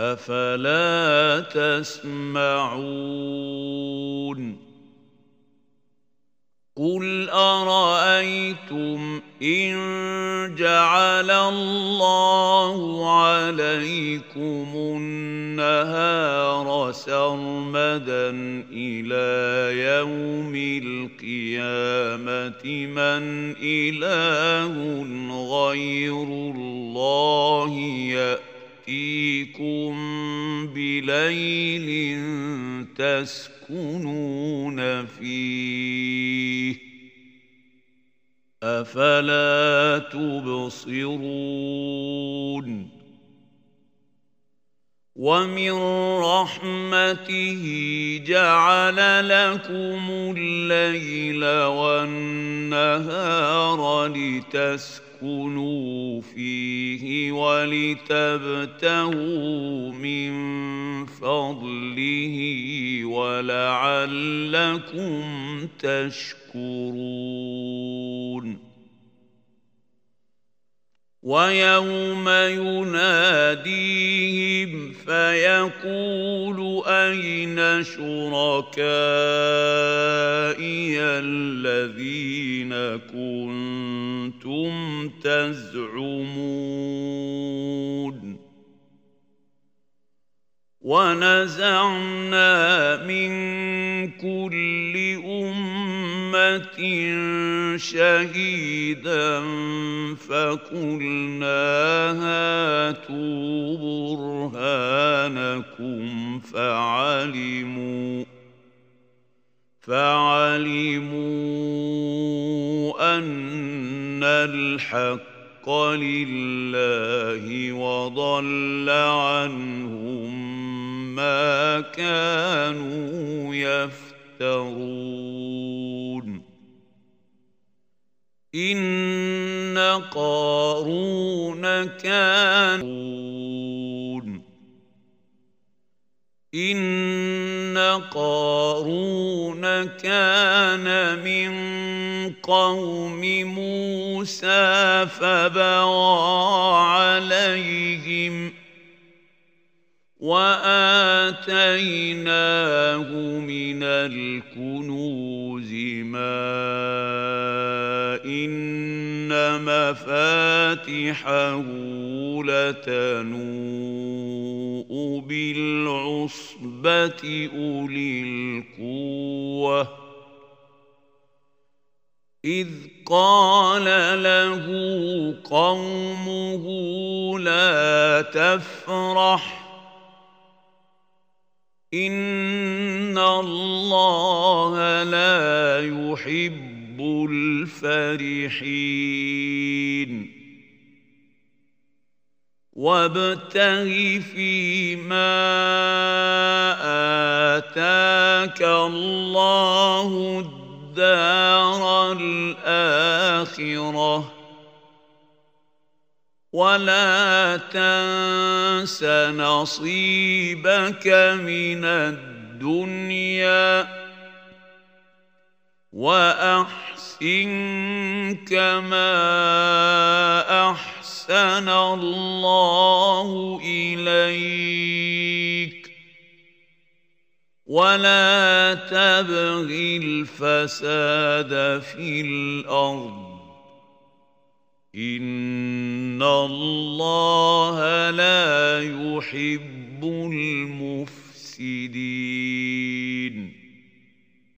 أفلا تسمعون قل أرأيتم إن جعل الله عليكم النهار سرمدا إلى يوم القيامة من إله غير الله يأتي ياتيكم بليل تسكنون فيه أفلا تبصرون ومن رحمته جعل لكم الليل والنهار لتسكنوا لتسكنوا فيه ولتبتغوا من فضله ولعلكم تشكرون. ويوم يناديهم فيقول أين شركائي الذين كنتم تزعمون؟ ونزعنا من كل شهيدا فقلنا هاتوا برهانكم فعلموا فعلموا ان الحق لله وضل عنهم ما كانوا يفترون ان قارون كان ان قارون كان من قوم موسى فبغى عليهم واتيناه من الكنوز ما ان مفاتحه لتنوء بالعصبه اولي القوه اذ قال له قومه لا تفرح ان الله لا يحب الفرحين وابتغ فيما اتاك الله الدار الاخره ولا تنس نصيبك من الدنيا واحسن كما احسن الله اليك ولا تبغ الفساد في الأرض ان الله لا يحب المفسدين